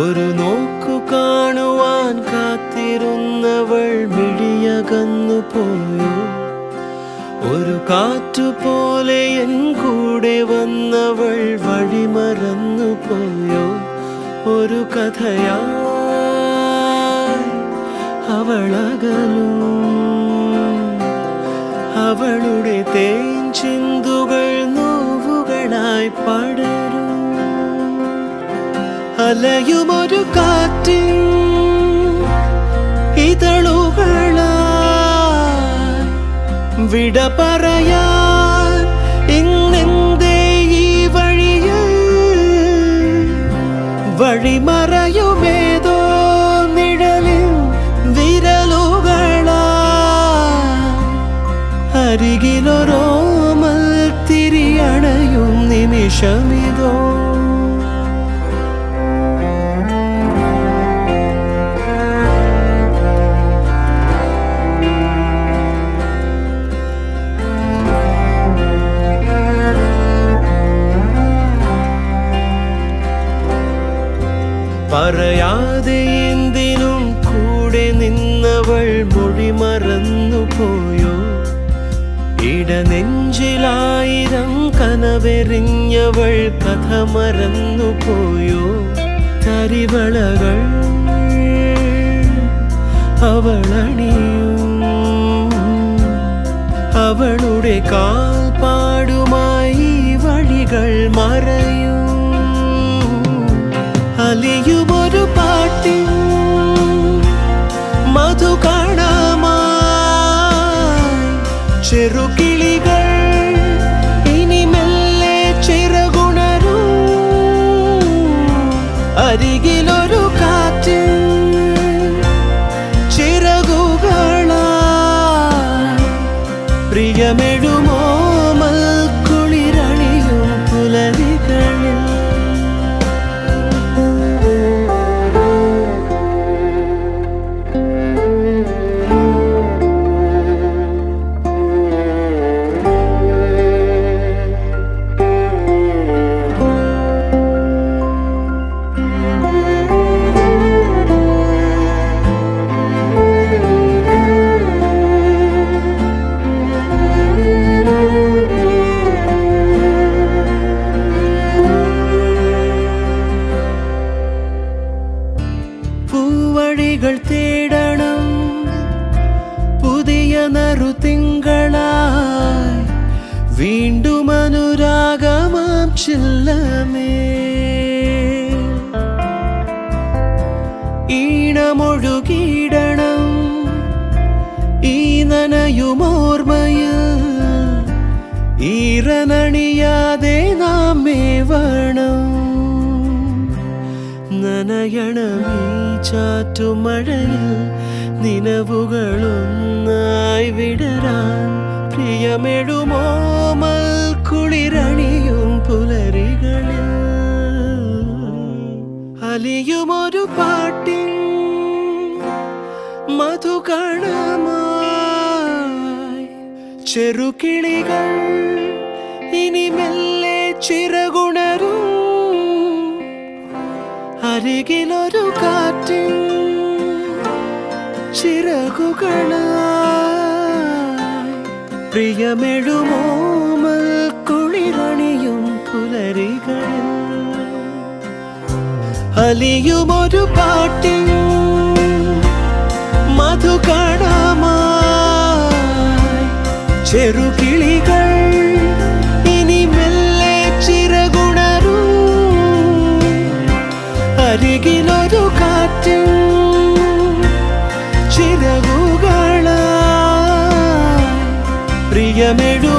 ഒരു നോക്കു കാണുവാൻ കാത്തിരുന്നവൾ വിഴിയകന്നു പോയോ. ഒരു കാറ്റുപോലെ എൻ കൂടെ വന്നവൾ വഴിമറന്നു പോയോ. ഒരു കഥയാ അവളകലും. അവളുടെ തേൻ ചിന്തുകൾ നോവുകളായി പടരും അലയുമൊരു കാറ്റിൽ ഇതളുകളായി വിട പറയാൻ ഇന്നെന്തേ ഈ വഴിയിൽ വഴിമറയുമേതോ നിഴലിൽ വിരലുകളാ അരികിലൊരോമൽ തിരിയണയും നിമിഷമിതോ പറയാതെ എന്തിനും കൂടെ നിന്നവൾ മൊഴി മറന്നു പോയോ? ഇടനെഞ്ചിലായിരം കനവെറിഞ്ഞവൾ കഥ മറന്നു പോയോ? തരിവളകൾ അവളണിയും. അവളുടെ കാൽപ്പാടുമായി വഴികൾ മറയും. അലിയുമൊരു പാട്ടി മധു കാണാമായി. ചെറുകിളികൾ ഇനി മെല്ലെ ചിറകുണരും. അരികിലൊരു കാറ്റ് ചിറകുകളായി. പ്രിയമെഴുമോ നറുതിങ്കളായി വീണ്ടും അനുരാഗമാം ചില്ലമേ. ഈണമൊഴുകിയിടണം ഈ നനയുമോർമ്മയിൽ. ഈറനണിയാതെ നാം മേവണം. നനയണമീ ചാറ്റുമഴയിൽ നിലവുകളൊന്നായി വിടരാൻ പ്രിയമെഴുമോ കുളിരണിയും പുലരികളിൽ അലിയുമൊരു പാട്ടിൻ മധുകണമായി ചെറുകിളികൾ ഇനി മെല്ലെ ചിറകുണരും അരികിലൊരു കാറ്റിൻ ചിറകുകളായി. പ്രിയമെഴുമോ കുളിരണിയും പുലരികളിൽ. അലിയുമൊരു പാട്ടിൻ മധുകണമായി ചെറുകിളികൾ അരികിലൊരു കാറ്റും ചിറകുകള പ്രിയമെഴു